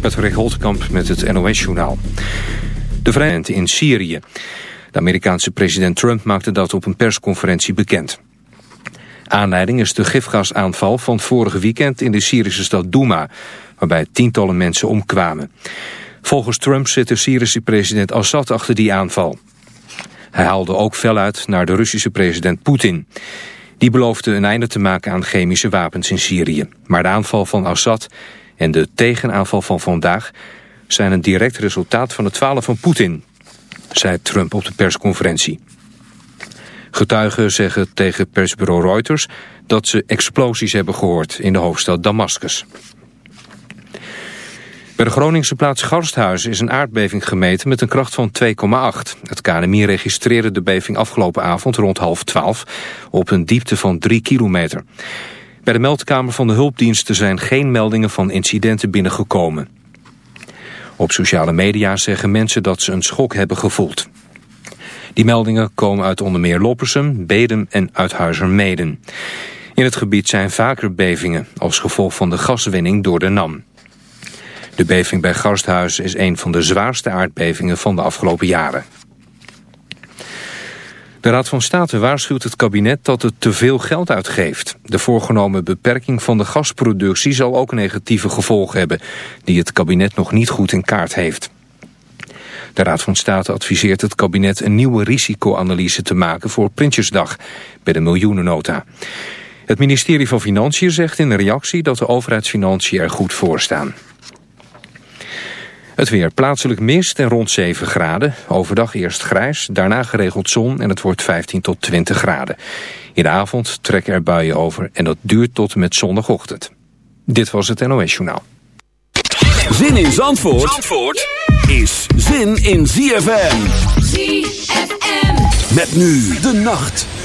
Patrick Holtkamp met het NOS-journaal. De vrijheid in Syrië. De Amerikaanse president Trump maakte dat op een persconferentie bekend. Aanleiding is de gifgasaanval van vorige weekend in de Syrische stad Douma... waarbij tientallen mensen omkwamen. Volgens Trump zit de Syrische president Assad achter die aanval. Hij haalde ook fel uit naar de Russische president Poetin. Die beloofde een einde te maken aan chemische wapens in Syrië. Maar de aanval van Assad en de tegenaanval van vandaag... zijn een direct resultaat van het falen van Poetin, zei Trump op de persconferentie. Getuigen zeggen tegen persbureau Reuters dat ze explosies hebben gehoord in de hoofdstad Damascus. Bij de Groningse plaats Garsthuizen is een aardbeving gemeten met een kracht van 2,8. Het KNMI registreerde de beving afgelopen avond rond half 12 op een diepte van 3 kilometer. Bij de meldkamer van de hulpdiensten zijn geen meldingen van incidenten binnengekomen. Op sociale media zeggen mensen dat ze een schok hebben gevoeld. Die meldingen komen uit onder meer Loppersum, Bedem en Uithuizermeden. In het gebied zijn vaker bevingen als gevolg van de gaswinning door de NAM. De beving bij Garsthuis is een van de zwaarste aardbevingen van de afgelopen jaren. De Raad van State waarschuwt het kabinet dat het te veel geld uitgeeft. De voorgenomen beperking van de gasproductie zal ook negatieve gevolgen hebben... die het kabinet nog niet goed in kaart heeft. De Raad van State adviseert het kabinet een nieuwe risicoanalyse te maken voor Prinsjesdag bij de miljoenennota. Het ministerie van Financiën zegt in een reactie dat de overheidsfinanciën er goed voor staan. Het weer plaatselijk mist en rond 7 graden. Overdag eerst grijs, daarna geregeld zon en het wordt 15 tot 20 graden. In de avond trekken er buien over en dat duurt tot met zondagochtend. Dit was het NOS Journaal. Zin in Zandvoort, Zandvoort is zin in ZFM. ZFM. Met nu de nacht.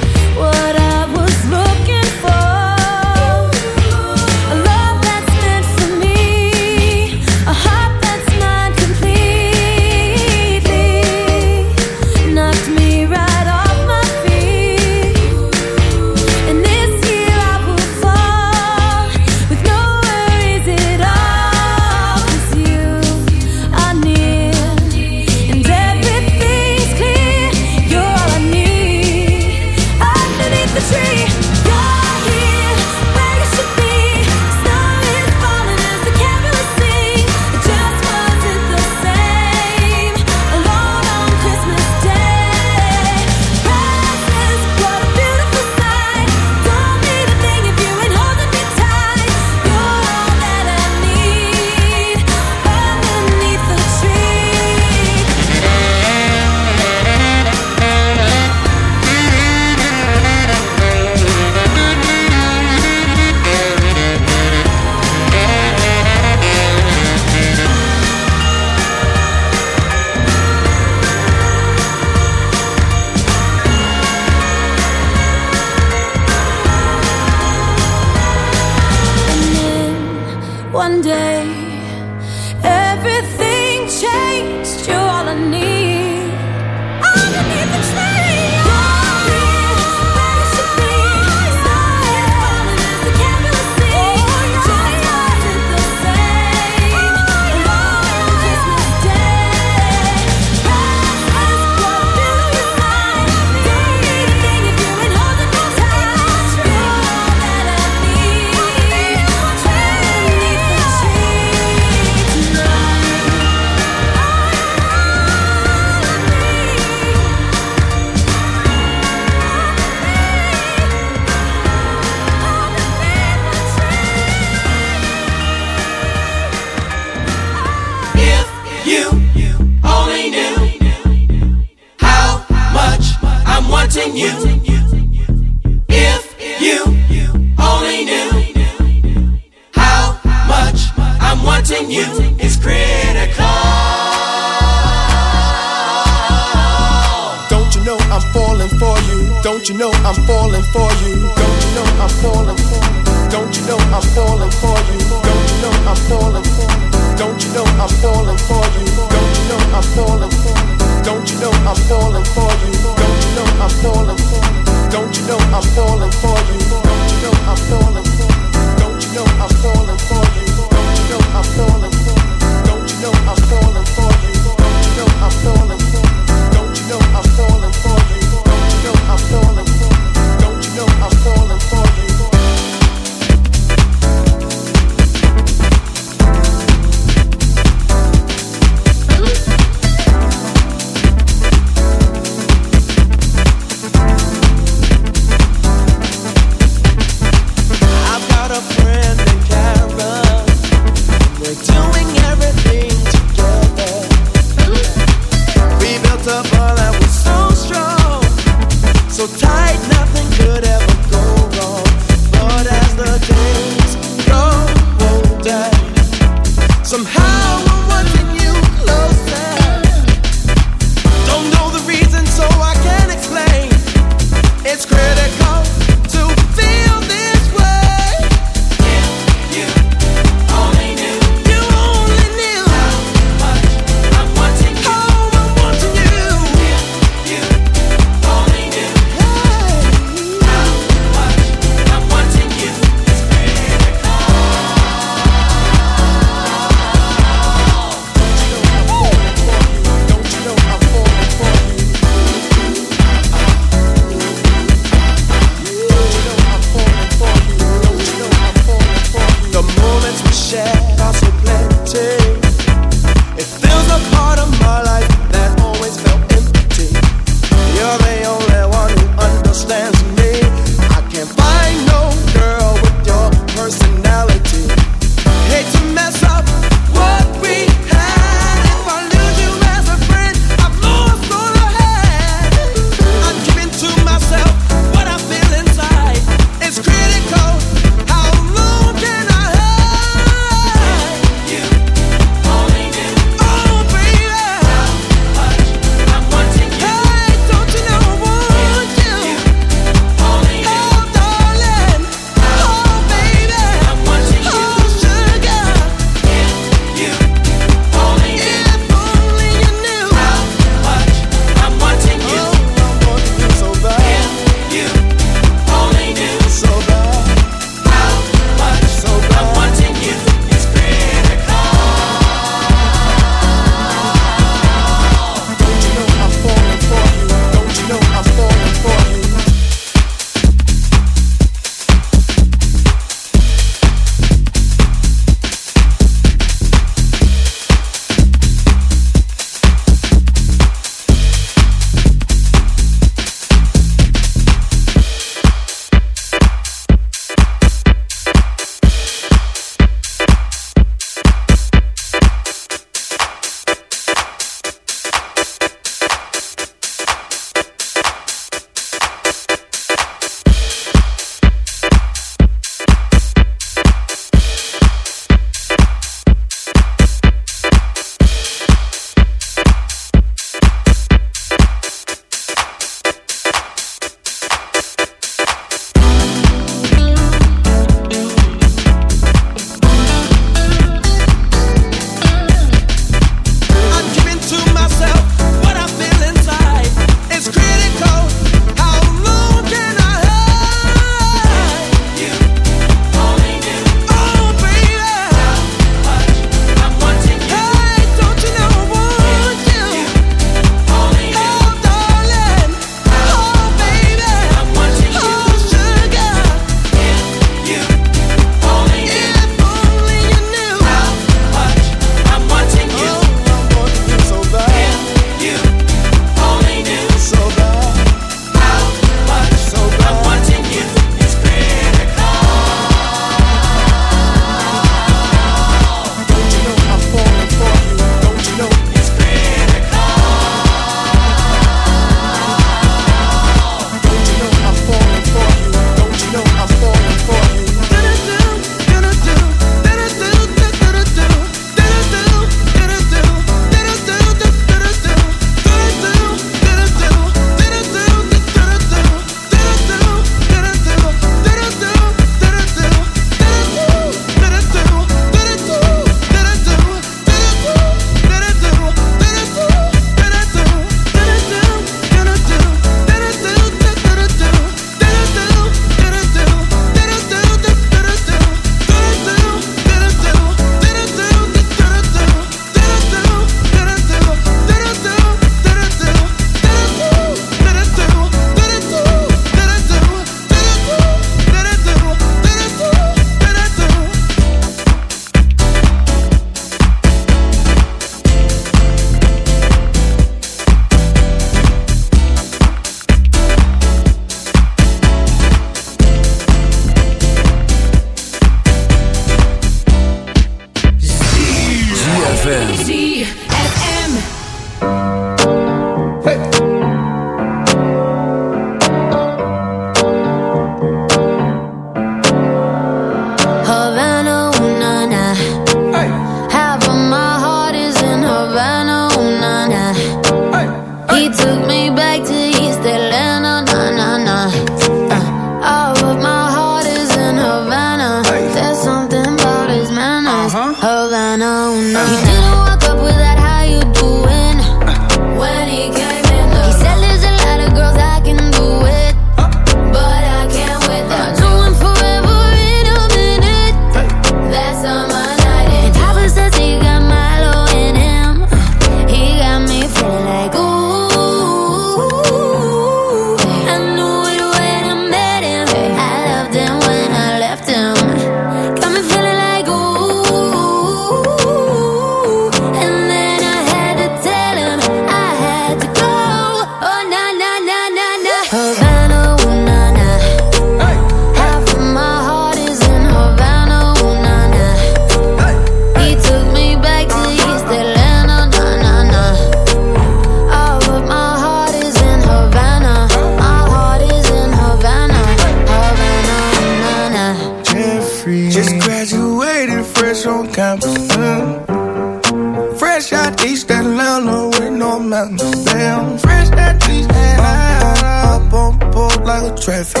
traffic.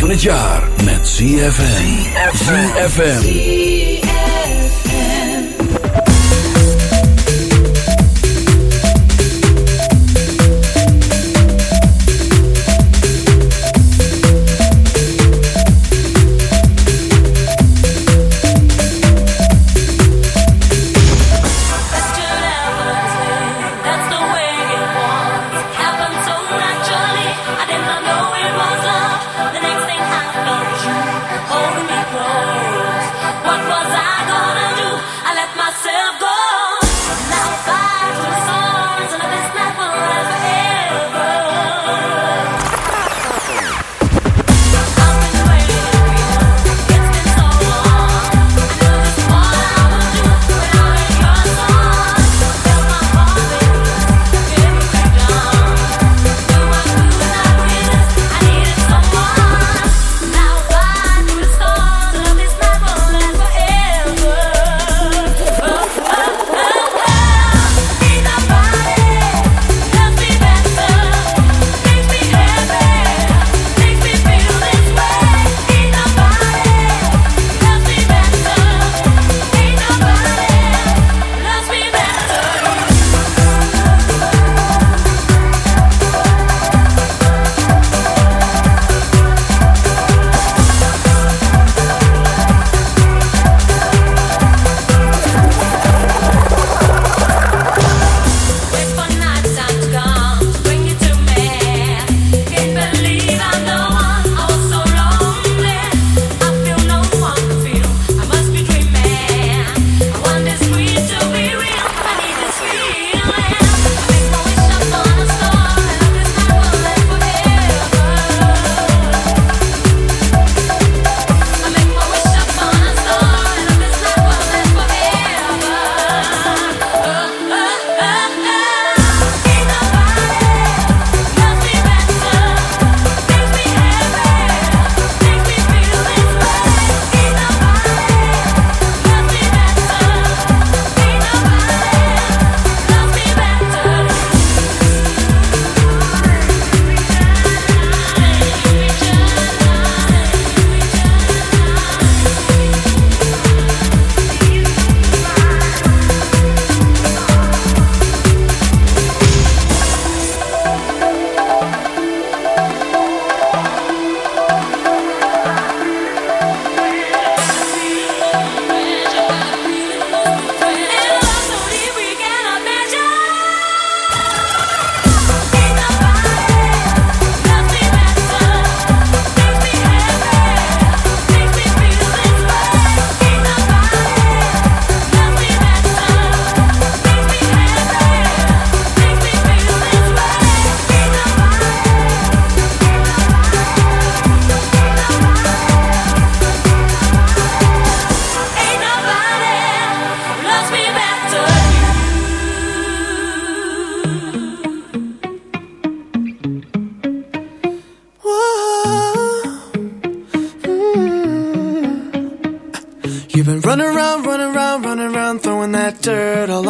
van het jaar met ZFM. ZFM.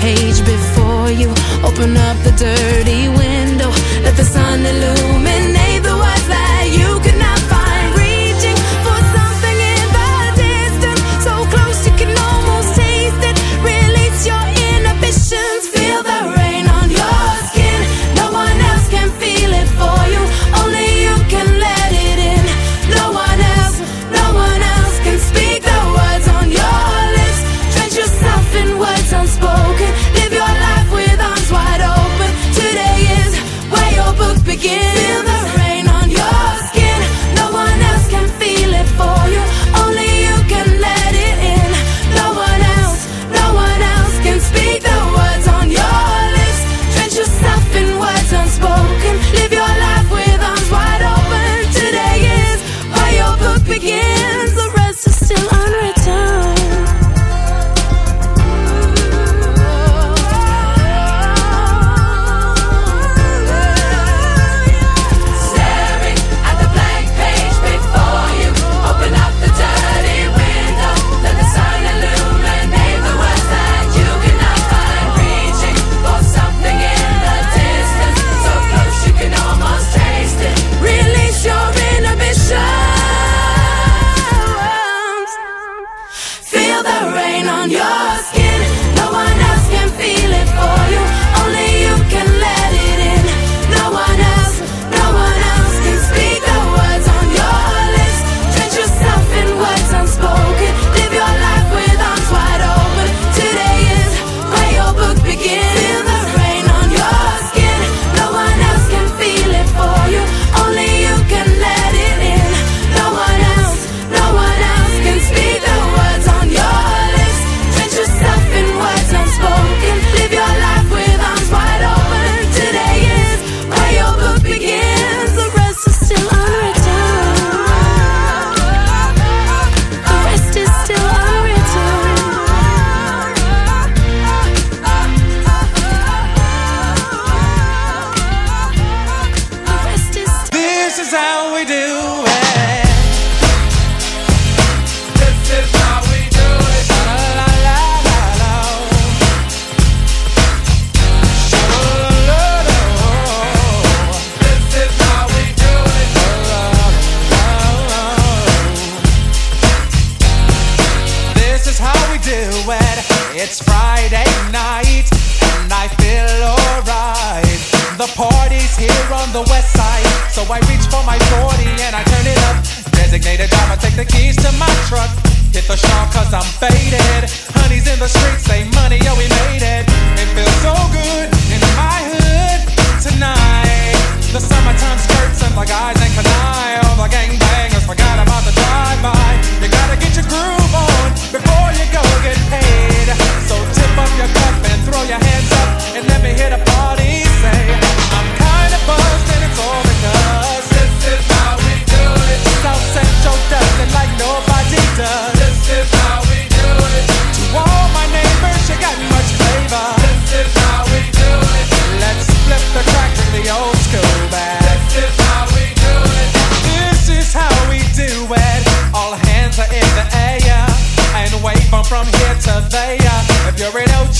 page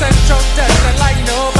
central desert like nobody.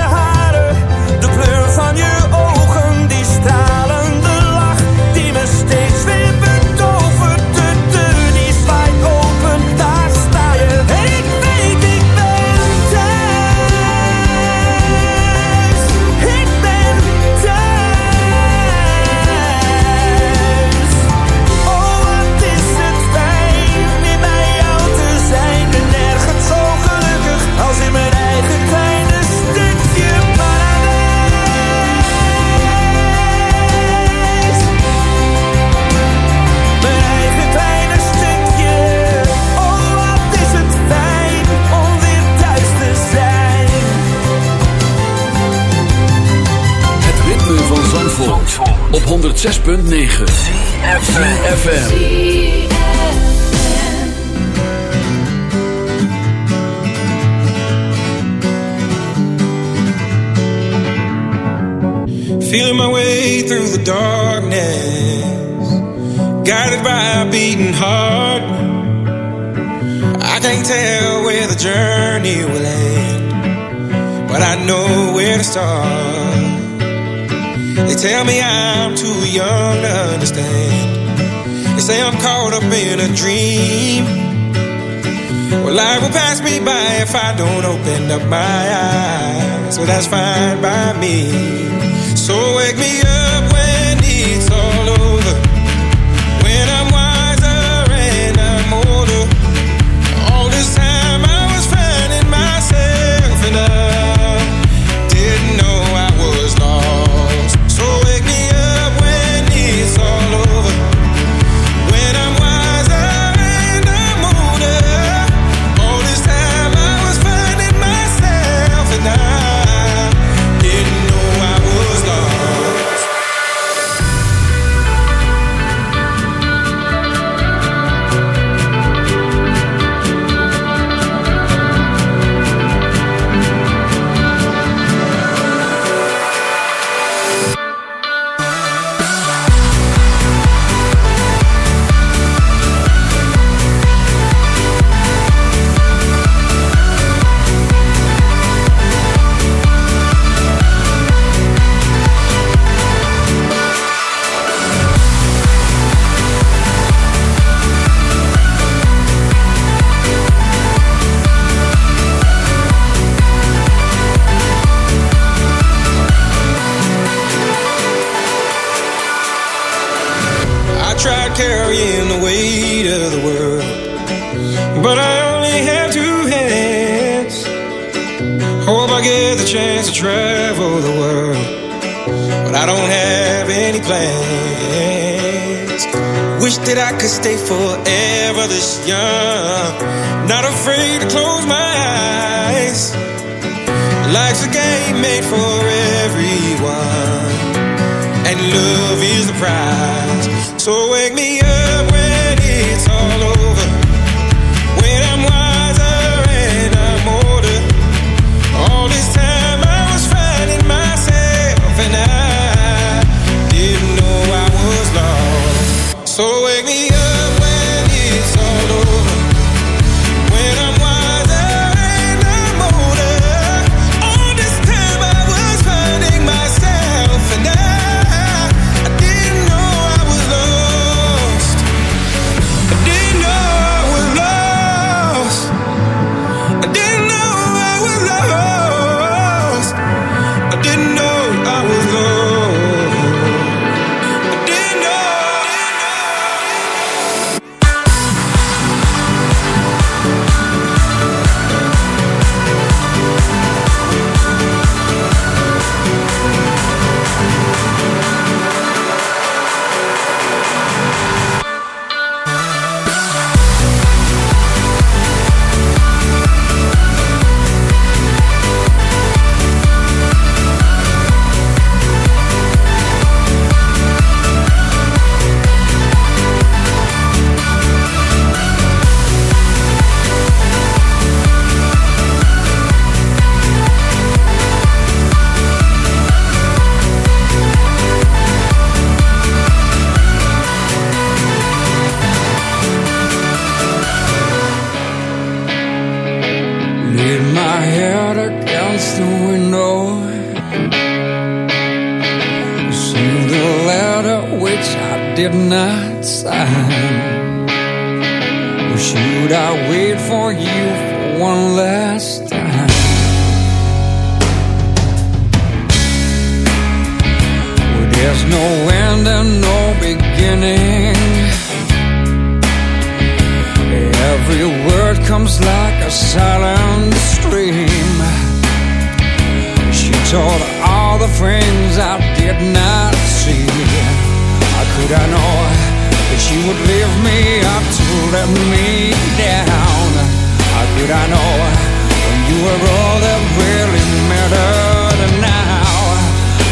were all that really mattered. Now,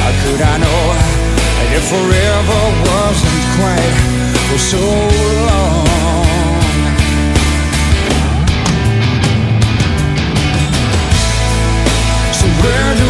how could I know That forever wasn't quite for so long? So where do